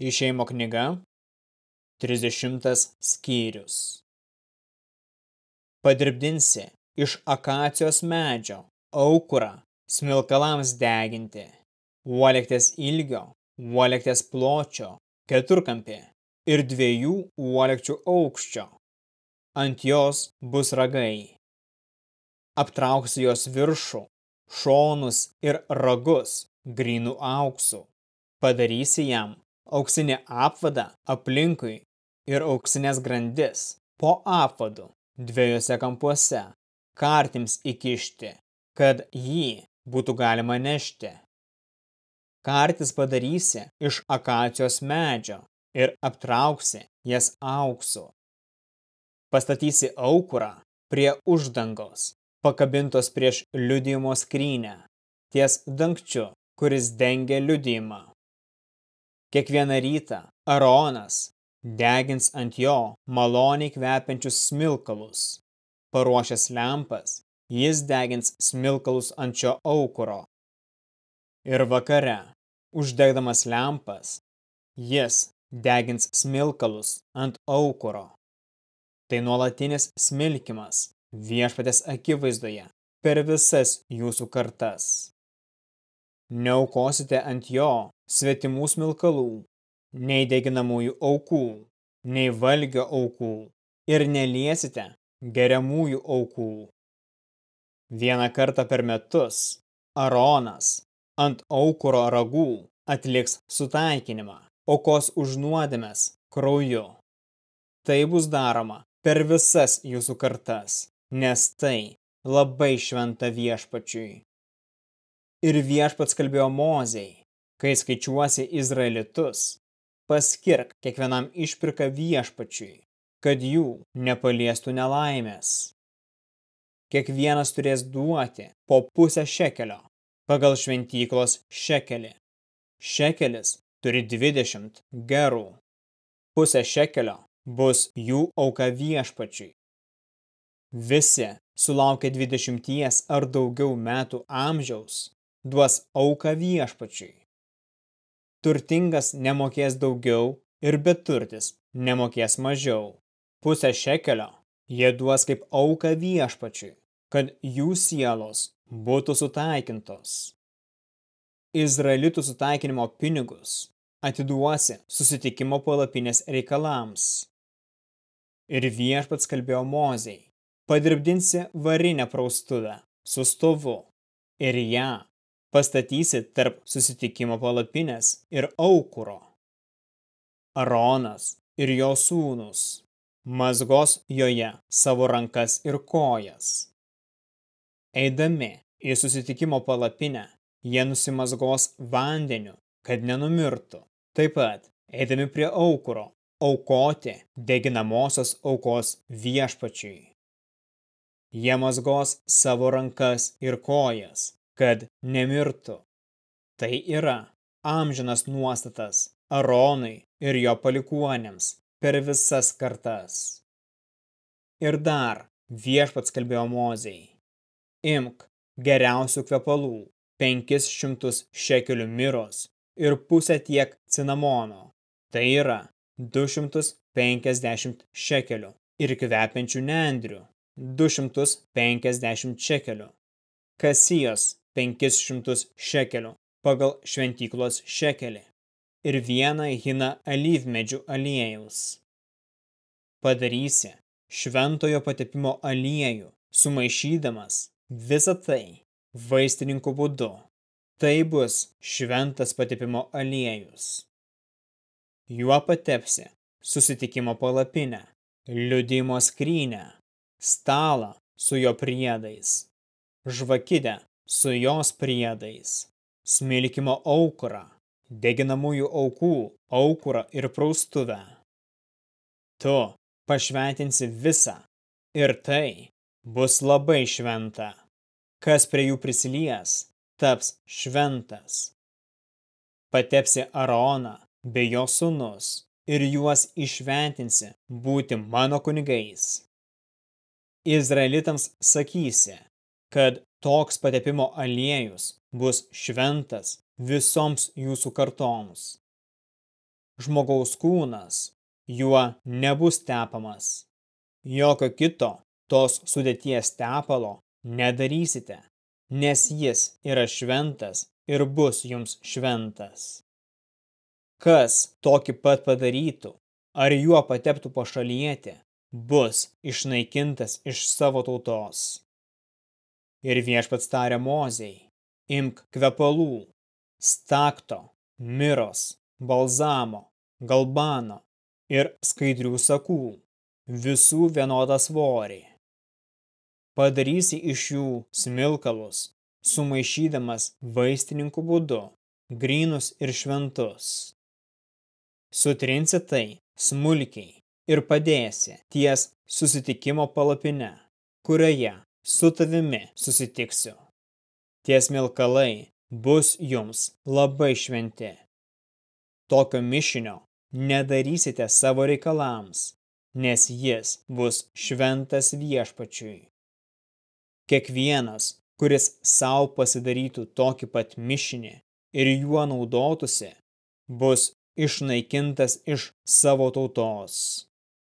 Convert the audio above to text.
Išeimo knyga, 30 skyrius. Padirbdinsi iš akacijos medžio aukurą smilkalams deginti, uolektės ilgio, uolektės pločio, keturkampį ir dviejų uolekčių aukščio. Ant jos bus ragai. Aptrauksi jos viršų, šonus ir ragus grynų auksų. Padarysi jam auksinį apvadą aplinkui ir auksinės grandis po apvadu dviejose kampuose, kartims įkišti, kad jį būtų galima nešti. Kartis padarysi iš akacijos medžio ir aptrauksi jas auksu. Pastatysi aukurą prie uždangos, pakabintos prieš liudijimo skrynę, ties dangčiu kuris dengia liudijimą. Kiekvieną rytą Aronas degins ant jo maloniai kvepiančius smilkalus. Paruošęs lempas, jis degins smilkalus ant šio aukuro. Ir vakare, uždegdamas lempas, jis degins smilkalus ant aukuro. Tai nuolatinis smilkimas viešpatės akivaizdoje per visas jūsų kartas. Neaukosite ant jo svetimų smilkalų, nei deginamųjų aukų, nei valgio aukų ir neliesite geriamųjų aukų. Vieną kartą per metus Aronas ant aukuro ragų atliks sutaikinimą, aukos už nuodėmes krauju. Tai bus daroma per visas jūsų kartas, nes tai labai šventa viešpačiui. Ir viešpats kalbėjo Mozei, kai skaičiuosi Izraelitus, paskirk kiekvienam išpirką viešpačiui, kad jų nepaliestų nelaimės. Kiekvienas turės duoti po pusę šekelio pagal šventyklos šekelį. Šekelis turi 20 gerų. Pusė šekelio bus jų auka viešpačiui. Visi sulaukia 20 ar daugiau metų amžiaus duos auką viešpačiui. Turtingas nemokės daugiau ir beturtis nemokės mažiau. Pusę šekelio jie duos kaip auką viešpačiui, kad jų sielos būtų sutaikintos. Izraelitų sutaikinimo pinigus atiduosi susitikimo palapinės reikalams. Ir viešpats kalbėjo Mozei, padirbdinsi varinę praustuvę su stovu ir ją pastatysi tarp susitikimo palapinės ir aukuro. Aronas ir jo sūnus mazgos joje savo rankas ir kojas. Eidami į susitikimo palapinę, jie nusimazgos vandeniu, kad nenumirtų. Taip pat, eidami prie aukuro, aukoti deginamosios aukos viešpačiui. Jie mazgos savo rankas ir kojas, kad nemirtų. Tai yra amžinas nuostatas Aronui ir jo palikuonėms per visas kartas. Ir dar viešpats kalbėjo Mozei. Imk geriausių kvepalų, 500 šekelių miros ir pusę tiek cinamono. Tai yra 250 šekelių ir kvepiančių nendrių 250 šekelių. Kasijos 500 šekelių pagal šventyklos šekelį ir vieną hiną alyvmedžių aliejaus. Padarysi šventojo patepimo aliejų, sumaišydamas visą tai vaistininkų būdu. Tai bus šventas patepimo aliejus. Juo patepsi susitikimo palapinę, liudimo skrynę, stalą su jo priedais, žvakidę su jos priedais, smilkimo aukurą, deginamųjų aukų aukurą ir praustuvę. Tu pašventinsi visą ir tai bus labai šventa. Kas prie jų prisilies, taps šventas. Patepsi Aroną bei jo sūnus ir juos išventinsi būti mano kunigais. Izraelitams sakysi, kad toks patepimo aliejus bus šventas visoms jūsų kartoms. žmogaus kūnas, juo nebus tepamas. Jokio kito tos sudėties tepalo nedarysite, nes jis yra šventas ir bus jums šventas. Kas tokį pat padarytų, ar juo pateptų pašalietį, bus išnaikintas iš savo tautos. Ir viešpats tarė mozei, imk kvepalų, stakto, miros, balzamo, galbano ir skaidrių sakų, visų vienodą svorį. Padarysi iš jų smilkalus, sumaišydamas vaistininkų būdu, grynus ir šventus. Sutrinsi tai smulkiai ir padėsi ties susitikimo palapine, kurioje su tavimi susitiksiu. Ties milkalai bus jums labai šventi. Tokio mišinio nedarysite savo reikalams, nes jis bus šventas viešpačiui. Kiekvienas, kuris savo pasidarytų tokį pat mišinį ir juo naudotųsi, bus išnaikintas iš savo tautos.